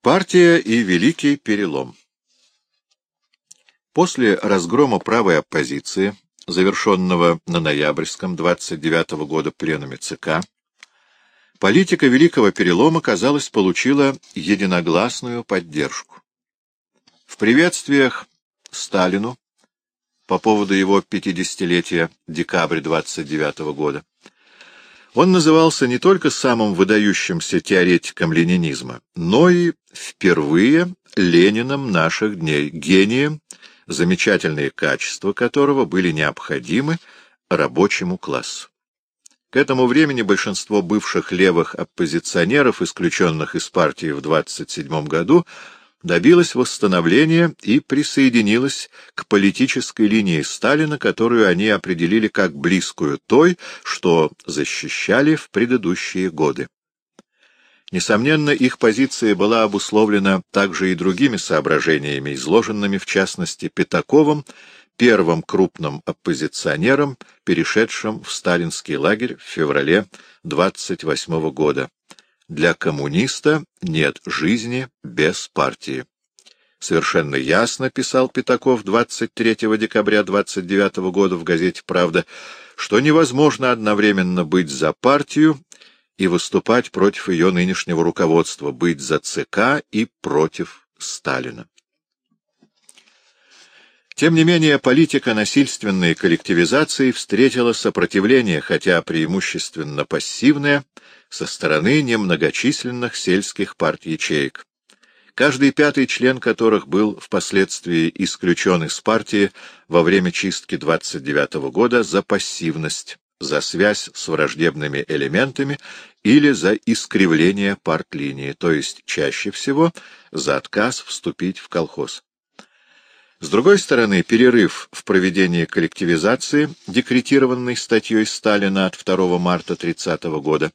Партия и Великий Перелом После разгрома правой оппозиции, завершенного на ноябрьском 29 -го года пленуме ЦК, политика Великого Перелома, казалось, получила единогласную поддержку. В приветствиях Сталину по поводу его 50-летия декабря 29 -го года он назывался не только самым выдающимся теоретиком ленинизма, но и впервые Лениным наших дней, гением, замечательные качества которого были необходимы рабочему классу. К этому времени большинство бывших левых оппозиционеров, исключенных из партии в 27 году, добилась восстановления и присоединилась к политической линии Сталина, которую они определили как близкую той, что защищали в предыдущие годы. Несомненно, их позиция была обусловлена также и другими соображениями, изложенными в частности Пятаковым, первым крупным оппозиционером, перешедшим в сталинский лагерь в феврале 28 года. Для коммуниста нет жизни без партии. Совершенно ясно, писал Пятаков 23 декабря 29 года в газете «Правда», что невозможно одновременно быть за партию и выступать против ее нынешнего руководства, быть за ЦК и против Сталина. Тем не менее, политика насильственной коллективизации встретила сопротивление, хотя преимущественно пассивное, со стороны немногочисленных сельских партий-ячеек, каждый пятый член которых был впоследствии исключен из партии во время чистки 29 года за пассивность, за связь с враждебными элементами или за искривление партлинии, то есть чаще всего за отказ вступить в колхоз. С другой стороны, перерыв в проведении коллективизации, декретированный статьей Сталина от 2 марта 30 года,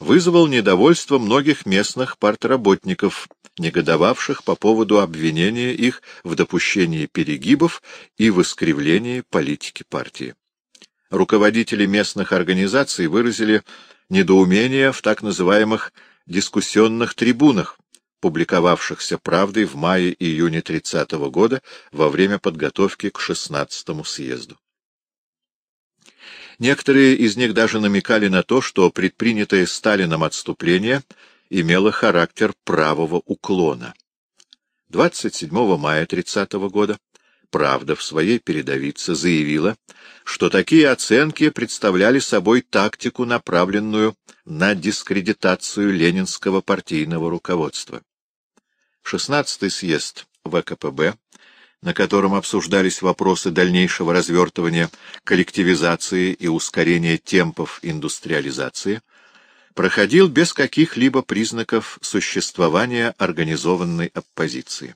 вызвал недовольство многих местных партработников, негодовавших по поводу обвинения их в допущении перегибов и в искривлении политики партии. Руководители местных организаций выразили недоумение в так называемых дискуссионных трибунах, публиковавшихся «Правдой» в мае-июне 30 -го года во время подготовки к 16-му съезду. Некоторые из них даже намекали на то, что предпринятое Сталином отступление имело характер правого уклона. 27 мая 30 -го года «Правда» в своей передовице заявила, что такие оценки представляли собой тактику, направленную на дискредитацию ленинского партийного руководства. 16-й съезд ВКПБ, на котором обсуждались вопросы дальнейшего развертывания коллективизации и ускорения темпов индустриализации, проходил без каких-либо признаков существования организованной оппозиции.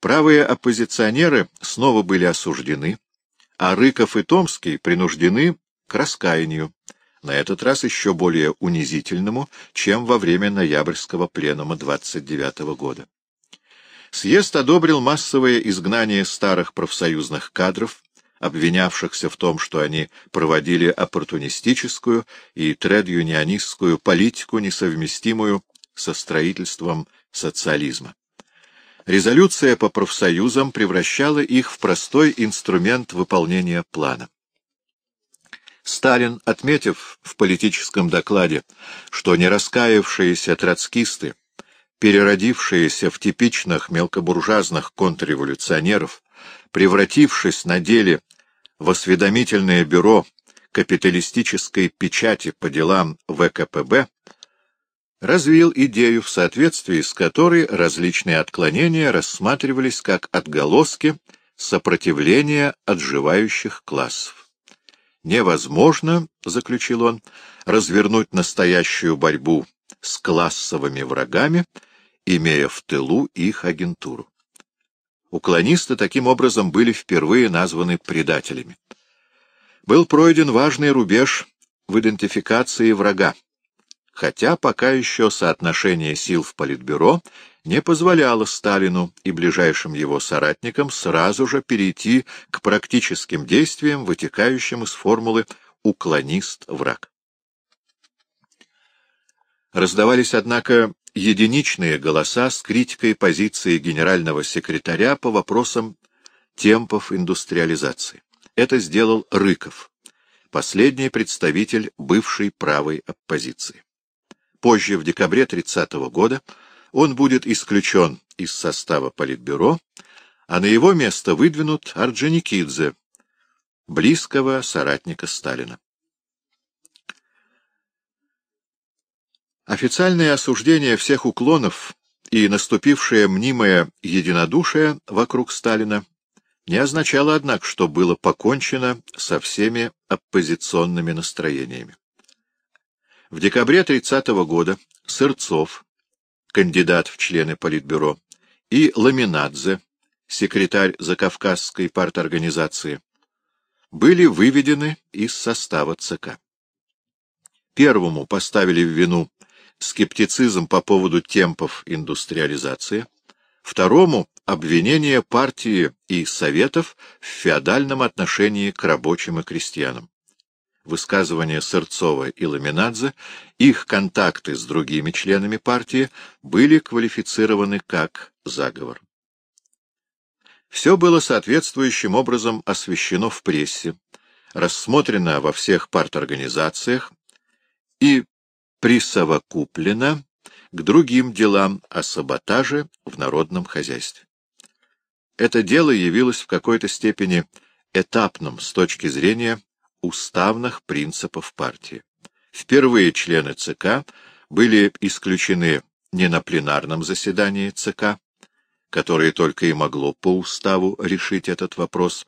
Правые оппозиционеры снова были осуждены, а Рыков и Томский принуждены к раскаянию, на этот раз еще более унизительному, чем во время ноябрьского пленума 29 года. Съезд одобрил массовое изгнание старых профсоюзных кадров, обвинявшихся в том, что они проводили оппортунистическую и тред-юнионистскую политику, несовместимую со строительством социализма. Резолюция по профсоюзам превращала их в простой инструмент выполнения плана. Сталин, отметив в политическом докладе, что не раскаявшиеся троцкисты, переродившиеся в типичных мелкобуржуазных контрреволюционеров, превратившись на деле в осведомительное бюро капиталистической печати по делам ВКПБ, развил идею, в соответствии с которой различные отклонения рассматривались как отголоски сопротивления отживающих классов. Невозможно, — заключил он, — развернуть настоящую борьбу с классовыми врагами, имея в тылу их агентуру. Уклонисты таким образом были впервые названы предателями. Был пройден важный рубеж в идентификации врага хотя пока еще соотношение сил в Политбюро не позволяло Сталину и ближайшим его соратникам сразу же перейти к практическим действиям, вытекающим из формулы «уклонист-враг». Раздавались, однако, единичные голоса с критикой позиции генерального секретаря по вопросам темпов индустриализации. Это сделал Рыков, последний представитель бывшей правой оппозиции. Позже, в декабре 30 -го года, он будет исключен из состава Политбюро, а на его место выдвинут Орджоникидзе, близкого соратника Сталина. Официальное осуждение всех уклонов и наступившее мнимое единодушие вокруг Сталина не означало, однако, что было покончено со всеми оппозиционными настроениями. В декабре 30 -го года Сырцов, кандидат в члены Политбюро, и Ламинадзе, секретарь Закавказской парторганизации, были выведены из состава ЦК. Первому поставили в вину скептицизм по поводу темпов индустриализации, второму — обвинение партии и советов в феодальном отношении к рабочим и крестьянам. Высказывания Сырцова и Ламинадзе, их контакты с другими членами партии были квалифицированы как заговор. Все было соответствующим образом освещено в прессе, рассмотрено во всех парторганизациях и присовокуплено к другим делам о саботаже в народном хозяйстве. Это дело явилось в какой-то степени этапным с точки зрения уставных принципов партии. Впервые члены ЦК были исключены не на пленарном заседании ЦК, которое только и могло по уставу решить этот вопрос,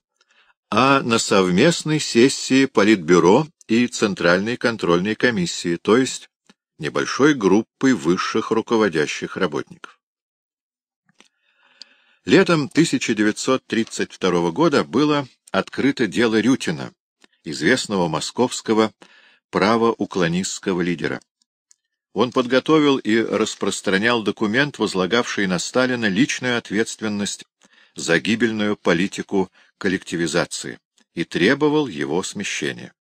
а на совместной сессии Политбюро и Центральной контрольной комиссии, то есть небольшой группой высших руководящих работников. Летом 1932 года было открыто дело Рютина, известного московского правоуклонистского лидера. Он подготовил и распространял документ, возлагавший на Сталина личную ответственность за гибельную политику коллективизации, и требовал его смещения.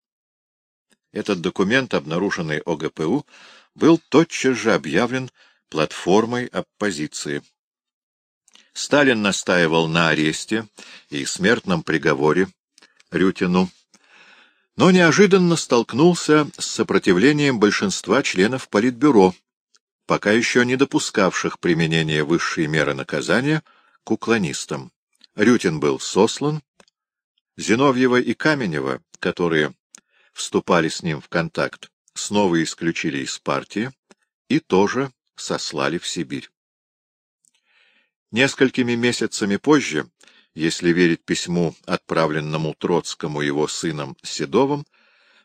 Этот документ, обнаруженный ОГПУ, был тотчас же объявлен платформой оппозиции. Сталин настаивал на аресте и смертном приговоре Рютину, но неожиданно столкнулся с сопротивлением большинства членов Политбюро, пока еще не допускавших применения высшей меры наказания к уклонистам. Рютин был сослан, Зиновьева и Каменева, которые вступали с ним в контакт, снова исключили из партии и тоже сослали в Сибирь. Несколькими месяцами позже, если верить письму, отправленному Троцкому его сыном Седовым,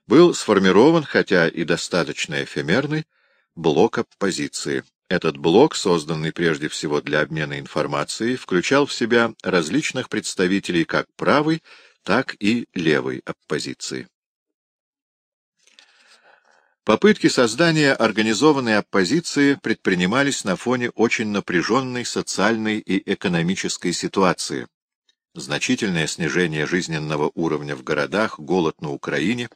был сформирован, хотя и достаточно эфемерный, блок оппозиции. Этот блок, созданный прежде всего для обмена информацией, включал в себя различных представителей как правой, так и левой оппозиции. Попытки создания организованной оппозиции предпринимались на фоне очень напряженной социальной и экономической ситуации. Значительное снижение жизненного уровня в городах, голод на Украине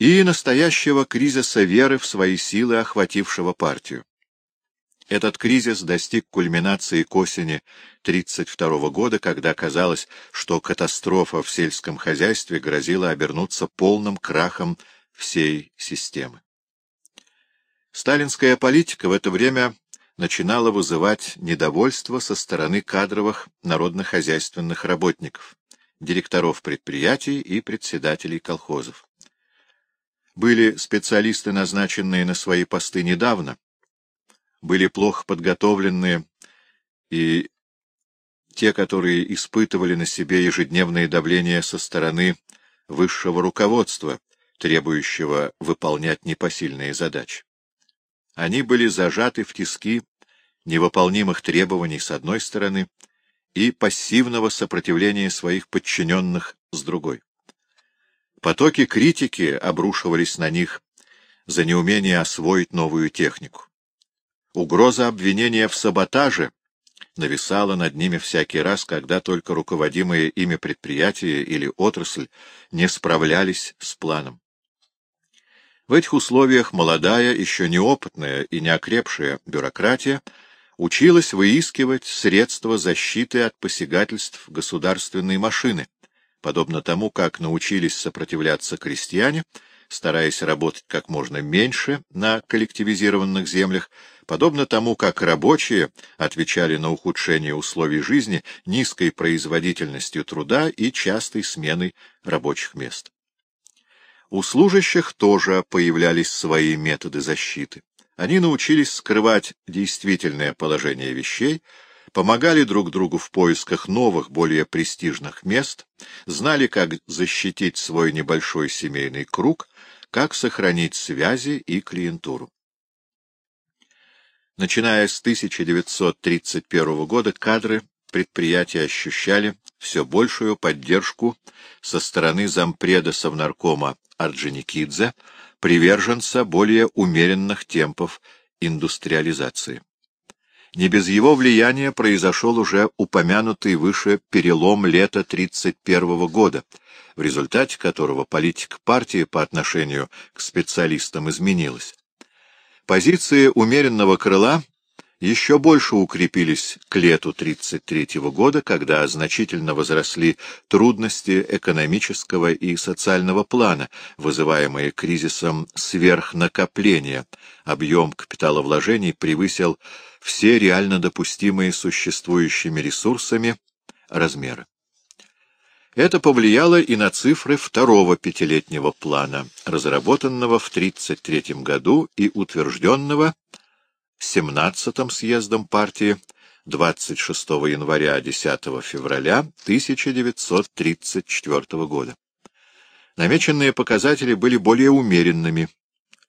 и настоящего кризиса веры в свои силы, охватившего партию. Этот кризис достиг кульминации к осени 1932 года, когда казалось, что катастрофа в сельском хозяйстве грозила обернуться полным крахом всей системы. Сталинская политика в это время начинала вызывать недовольство со стороны кадровых народно-хозяйственных работников, директоров предприятий и председателей колхозов. Были специалисты, назначенные на свои посты недавно, были плохо подготовленные и те, которые испытывали на себе ежедневное давление со стороны высшего руководства, требующего выполнять непосильные задачи. Они были зажаты в тиски невыполнимых требований с одной стороны и пассивного сопротивления своих подчиненных с другой. Потоки критики обрушивались на них за неумение освоить новую технику. Угроза обвинения в саботаже нависала над ними всякий раз, когда только руководимые ими предприятия или отрасль не справлялись с планом. В этих условиях молодая, еще неопытная и неокрепшая бюрократия училась выискивать средства защиты от посягательств государственной машины, подобно тому, как научились сопротивляться крестьяне, стараясь работать как можно меньше на коллективизированных землях, подобно тому, как рабочие отвечали на ухудшение условий жизни низкой производительностью труда и частой сменой рабочих мест. У служащих тоже появлялись свои методы защиты. Они научились скрывать действительное положение вещей, помогали друг другу в поисках новых, более престижных мест, знали, как защитить свой небольшой семейный круг, как сохранить связи и клиентуру. Начиная с 1931 года кадры предприятия ощущали все большую поддержку со стороны зампреда Совнаркома Орджоникидзе, приверженца более умеренных темпов индустриализации. Не без его влияния произошел уже упомянутый выше перелом лета 1931 года, в результате которого политика партии по отношению к специалистам изменилась. Позиции умеренного крыла еще больше укрепились к лету 1933 года, когда значительно возросли трудности экономического и социального плана, вызываемые кризисом сверхнакопления. Объем капиталовложений превысил все реально допустимые существующими ресурсами размеры. Это повлияло и на цифры второго пятилетнего плана, разработанного в 1933 году и утвержденного 17-м съездом партии 26 января 10 февраля 1934 года. Намеченные показатели были более умеренными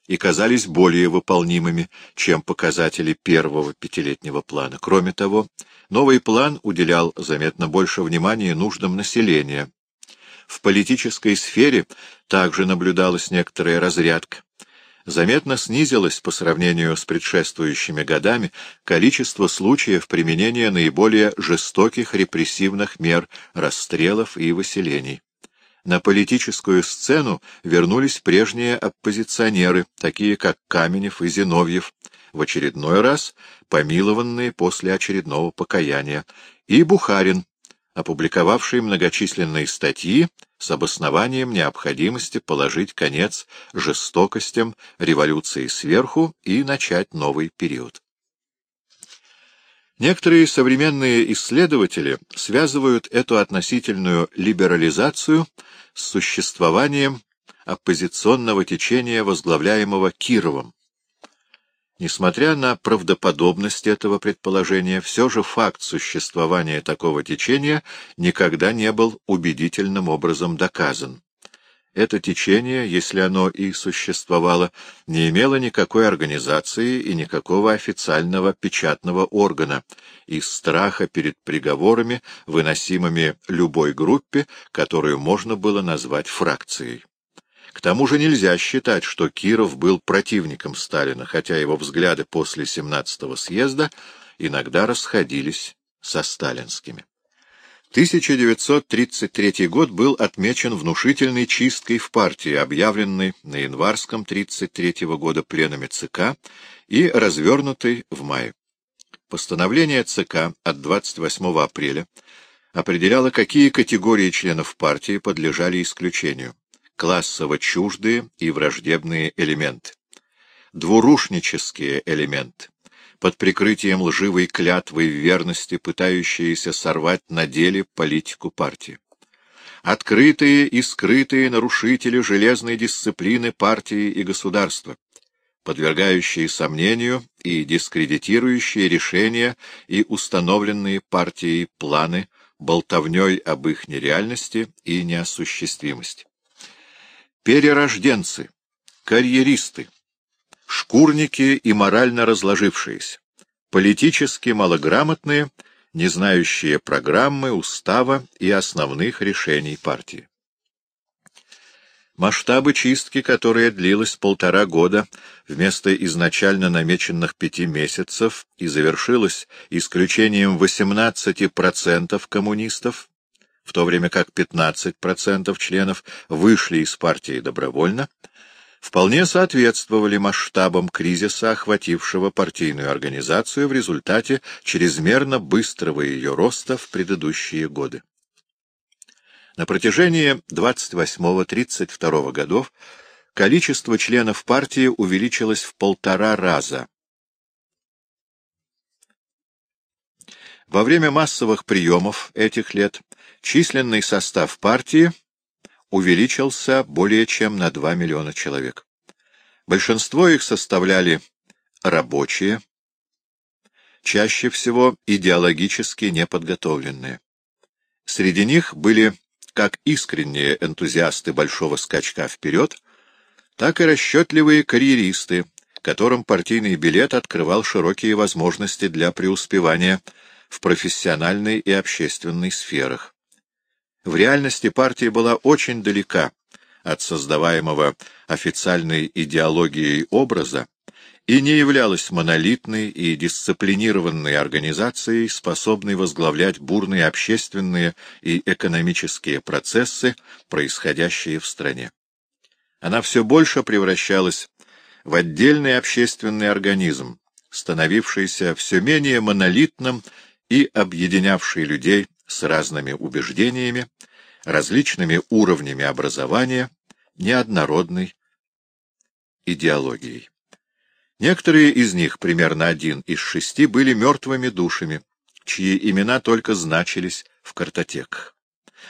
и казались более выполнимыми, чем показатели первого пятилетнего плана. Кроме того, новый план уделял заметно больше внимания нуждам населения. В политической сфере также наблюдалась некоторая разрядка. Заметно снизилось по сравнению с предшествующими годами количество случаев применения наиболее жестоких репрессивных мер расстрелов и выселений. На политическую сцену вернулись прежние оппозиционеры, такие как Каменев и Зиновьев, в очередной раз помилованные после очередного покаяния, и Бухарин, опубликовавший многочисленные статьи с обоснованием необходимости положить конец жестокостям революции сверху и начать новый период. Некоторые современные исследователи связывают эту относительную либерализацию с существованием оппозиционного течения, возглавляемого Кировым. Несмотря на правдоподобность этого предположения, все же факт существования такого течения никогда не был убедительным образом доказан. Это течение, если оно и существовало, не имело никакой организации и никакого официального печатного органа, из страха перед приговорами, выносимыми любой группе, которую можно было назвать фракцией. К тому же нельзя считать, что Киров был противником Сталина, хотя его взгляды после 17-го съезда иногда расходились со сталинскими. 1933 год был отмечен внушительной чисткой в партии, объявленной на январском 1933 года пленуме ЦК и развернутой в мае. Постановление ЦК от 28 апреля определяло, какие категории членов партии подлежали исключению. Классово чуждые и враждебные элементы. Двурушнические элементы под прикрытием лживой клятвы верности, пытающиеся сорвать на деле политику партии. Открытые и скрытые нарушители железной дисциплины партии и государства, подвергающие сомнению и дискредитирующие решения и установленные партией планы болтовней об их нереальности и неосуществимости. Перерожденцы, карьеристы, шкурники и морально разложившиеся, политически малограмотные, не знающие программы, устава и основных решений партии. Масштабы чистки, которая длилась полтора года вместо изначально намеченных пяти месяцев и завершилась исключением 18% коммунистов, в то время как 15% членов вышли из партии добровольно, вполне соответствовали масштабам кризиса, охватившего партийную организацию в результате чрезмерно быстрого ее роста в предыдущие годы. На протяжении 28-32 годов количество членов партии увеличилось в полтора раза. Во время массовых приемов этих лет численный состав партии увеличился более чем на 2 миллиона человек. Большинство их составляли рабочие, чаще всего идеологически неподготовленные. Среди них были как искренние энтузиасты большого скачка вперед, так и расчетливые карьеристы, которым партийный билет открывал широкие возможности для преуспевания в профессиональной и общественной сферах. В реальности партия была очень далека от создаваемого официальной идеологией образа и не являлась монолитной и дисциплинированной организацией, способной возглавлять бурные общественные и экономические процессы, происходящие в стране. Она все больше превращалась в отдельный общественный организм, становившийся все менее монолитным и объединявший людей с разными убеждениями, различными уровнями образования, неоднородной идеологией. Некоторые из них, примерно один из шести, были мертвыми душами, чьи имена только значились в картотеках.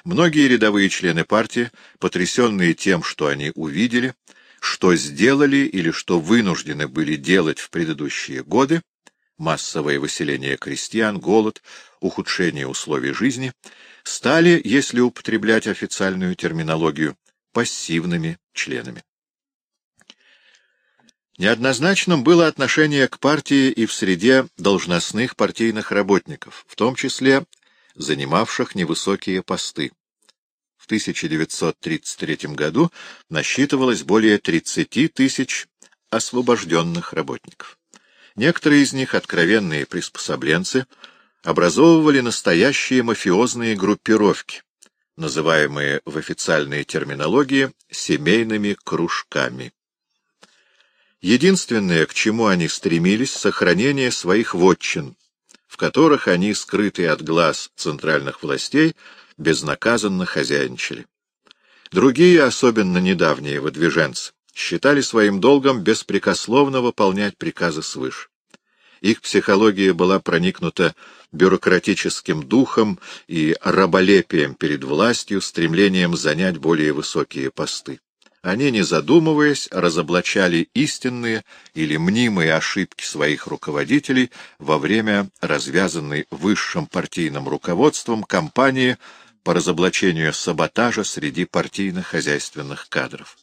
Многие рядовые члены партии, потрясенные тем, что они увидели, что сделали или что вынуждены были делать в предыдущие годы, массовое выселение крестьян, голод, ухудшение условий жизни, стали, если употреблять официальную терминологию, пассивными членами. Неоднозначным было отношение к партии и в среде должностных партийных работников, в том числе занимавших невысокие посты. В 1933 году насчитывалось более 30 тысяч освобожденных работников. Некоторые из них, откровенные приспособленцы, образовывали настоящие мафиозные группировки, называемые в официальной терминологии семейными кружками. Единственное, к чему они стремились, — сохранение своих вотчин, в которых они, скрытые от глаз центральных властей, безнаказанно хозяйничали. Другие, особенно недавние выдвиженцы, считали своим долгом беспрекословно выполнять приказы свыше. Их психология была проникнута бюрократическим духом и раболепием перед властью, стремлением занять более высокие посты. Они, не задумываясь, разоблачали истинные или мнимые ошибки своих руководителей во время развязанной высшим партийным руководством кампании по разоблачению саботажа среди партийно-хозяйственных кадров.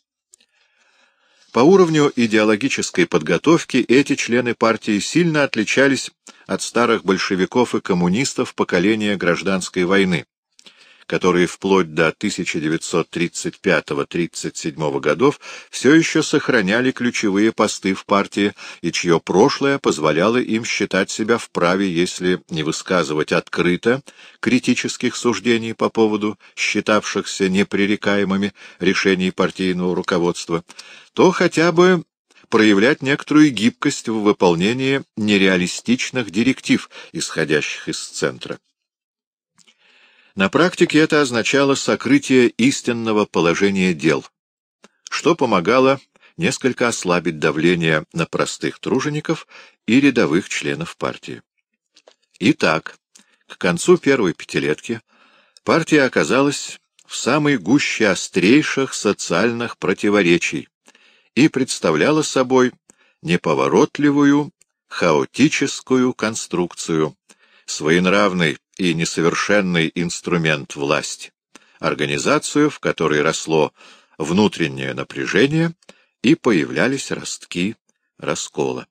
По уровню идеологической подготовки эти члены партии сильно отличались от старых большевиков и коммунистов поколения гражданской войны, которые вплоть до 1935-37 годов все еще сохраняли ключевые посты в партии и чье прошлое позволяло им считать себя вправе, если не высказывать открыто критических суждений по поводу считавшихся непререкаемыми решений партийного руководства, то хотя бы проявлять некоторую гибкость в выполнении нереалистичных директив, исходящих из центра. На практике это означало сокрытие истинного положения дел, что помогало несколько ослабить давление на простых тружеников и рядовых членов партии. Итак, к концу первой пятилетки партия оказалась в самой гуще острейших социальных противоречий, и представляла собой неповоротливую, хаотическую конструкцию, своенравный и несовершенный инструмент власти, организацию, в которой росло внутреннее напряжение и появлялись ростки раскола.